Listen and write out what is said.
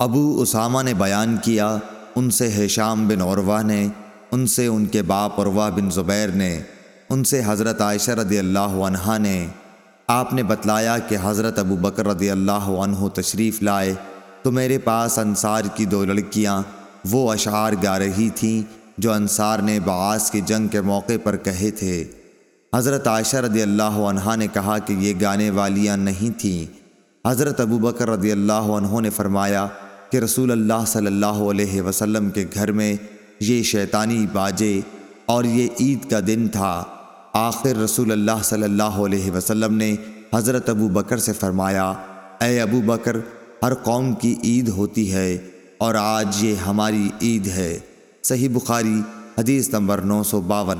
ابو اسامہ نے بیان کیا، ان سے حشام بن عروہ نے، ان سے ان کے باپ عروہ بن زبیر نے، ان سے حضرت عائشہ رضی اللہ عنہ نے۔ آپ نے بتلایا کہ حضرت ابو بکر رضی اللہ عنہ تشریف لائے تو میرے پاس انصار کی دو لڑکیاں، وہ اشعار گا رہی تھیں جو انصار نے بعاص کی جنگ کے موقع پر کہے تھے۔ حضرت عائشہ رضی اللہ عنہ نے کہا کہ یہ گانے والیاں نہیں تھیں۔ حضرت ابو بکر رضی اللہ عنہ نے فرمایا کہ رسول اللہ صلی اللہ علیہ وسلم کے گھر میں یہ شیطانی باجے اور یہ عید کا دن تھا۔ آخر رسول اللہ صلی اللہ علیہ وسلم نے حضرت ابو بکر سے فرمایا، اے ابو بکر، ہر قوم کی عید ہوتی ہے اور آج یہ ہماری عید ہے۔ صحیح بخاری، حدیث نمبر نو سو باون۔